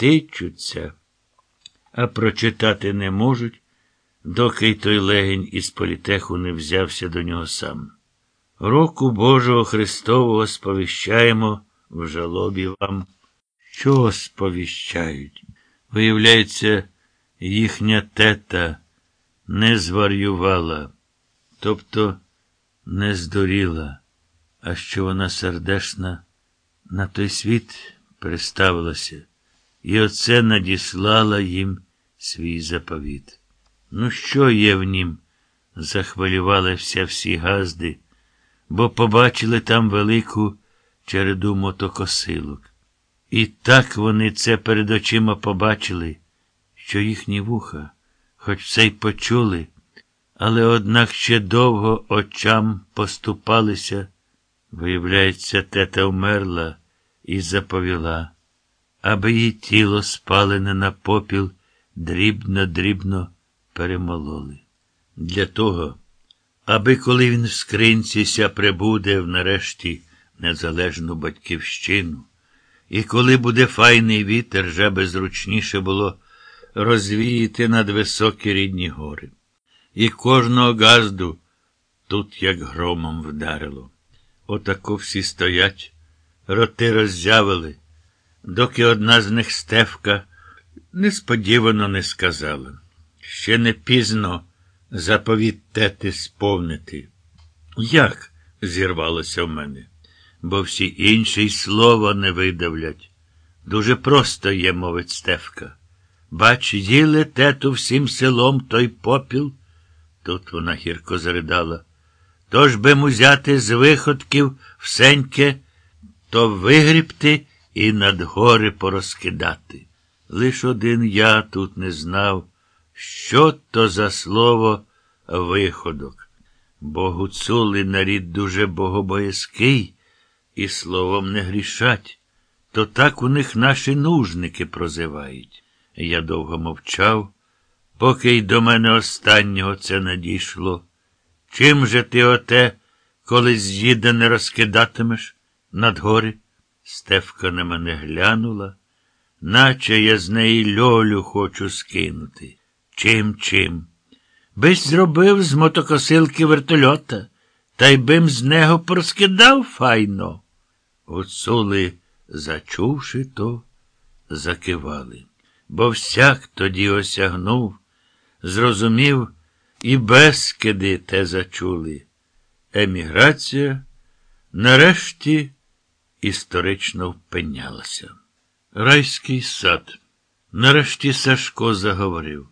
тичуться, а прочитати не можуть, доки й той легень із політеху не взявся до нього сам. Року Божого Христового сповіщаємо в жалобі вам. Що сповіщають? Виявляється, їхня тета не зварювала, тобто не здуріла, а що вона сердешна на той світ приставилася, і оце надіслала їм свій заповіт. Ну, що є в нім? захвилювалися всі газди, бо побачили там велику череду мотокосилок. І так вони це перед очима побачили, що їхні вуха, хоч все й почули, але однак ще довго очам поступалися. Виявляється, тета вмерла і заповіла, аби її тіло спалене на попіл дрібно-дрібно перемололи. Для того, аби коли він в скринці ся прибуде в нарешті незалежну батьківщину, і коли буде файний вітер, жаби зручніше було розвіяти над високі рідні гори. І кожного газду тут, як громом, вдарило. Отако всі стоять, роти роззявили, доки одна з них стевка несподівано не сказала. Ще не пізно заповіт тети сповнити. Як? зірвалося в мене, бо всі інші й слова не видавлять. Дуже просто є, мовить Стевка. Бач, їли тету всім селом той попіл. Тут вона гірко заридала. Тож би музяти з виходків всеньке, то вигрібти і над гори порозкидати. Лиш один я тут не знав, що то за слово виходок. Бо гуцули нарід дуже богобоязкий і словом не грішать, то так у них наші нужники прозивають. Я довго мовчав, поки й до мене останнього це надійшло. Чим же ти оте, коли з'їде не розкидатимеш над гори? Стевка на мене глянула, наче я з неї льолю хочу скинути. Чим, чим? Бись зробив з мотокосилки вертольота, та й бим з нього проскидав файно. Гуцули, зачувши то, закивали, бо всяк тоді осягнув, зрозумів, і безкиди те зачули. Еміграція нарешті історично впинялася. Райський сад. Нарешті Сашко заговорив.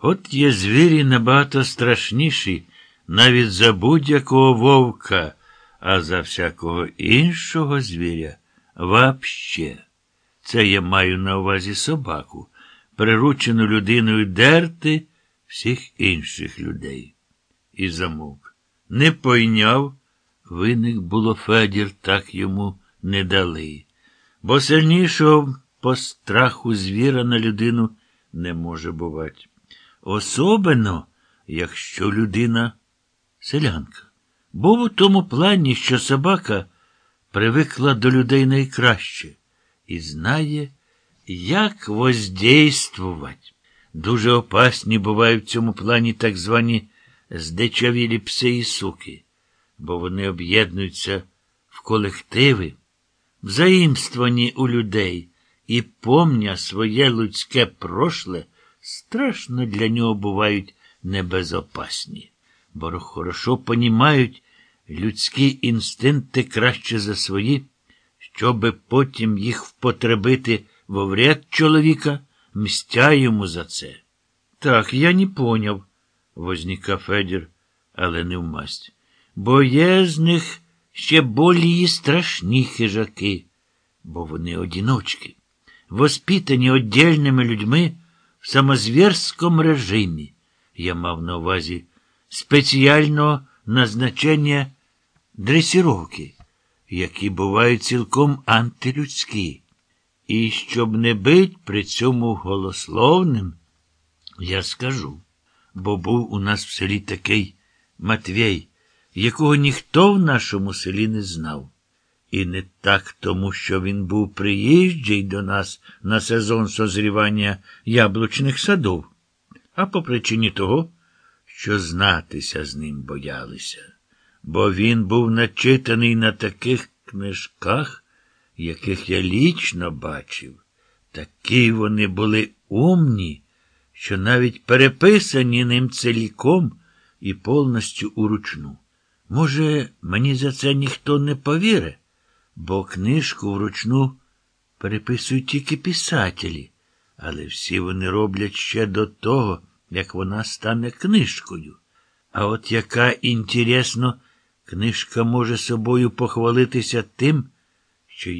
От є звірі набагато страшніші навіть за будь-якого вовка, а за всякого іншого звіря вообще. Це я маю на увазі собаку, приручену людиною дерти всіх інших людей. І замовк. Не пойняв, виник було Федір, так йому не дали, бо сильнішого по страху звіра на людину не може бувати. Особено, якщо людина селянка. Був у тому плані, що собака привикла до людей найкраще і знає, як воздействувати. Дуже опасні бувають в цьому плані так звані здечавілі пси і суки, бо вони об'єднуються в колективи, взаїмствовані у людей і помня своє людське прошле, страшно для нього бувають небезопасні, бо хорошо понімають людські інстинкти краще за свої, щоби потім їх впотребити во вряд чоловіка, мстя йому за це. Так, я не поняв, возніка Федір, але не в масть. Бо є з них ще болі страшні хижаки, бо вони одіночки, воспитані оддільними людьми в самозвірському режимі. Я мав на увазі спеціального назначення дресіровки, які бувають цілком антилюдські. І щоб не бить при цьому голословним, я скажу, бо був у нас в селі такий Матвій, якого ніхто в нашому селі не знав. І не так тому, що він був приїжджий до нас на сезон созрівання яблучних садов, а по причині того, що знатися з ним боялися, бо він був начитаний на таких книжках, яких я лічно бачив. Такі вони були умні, що навіть переписані ним ціліком і повністю уручну. Може, мені за це ніхто не повіре, бо книжку вручну переписують тільки писателі, але всі вони роблять ще до того, як вона стане книжкою. А от яка інтересно, книжка може собою похвалитися тим, що її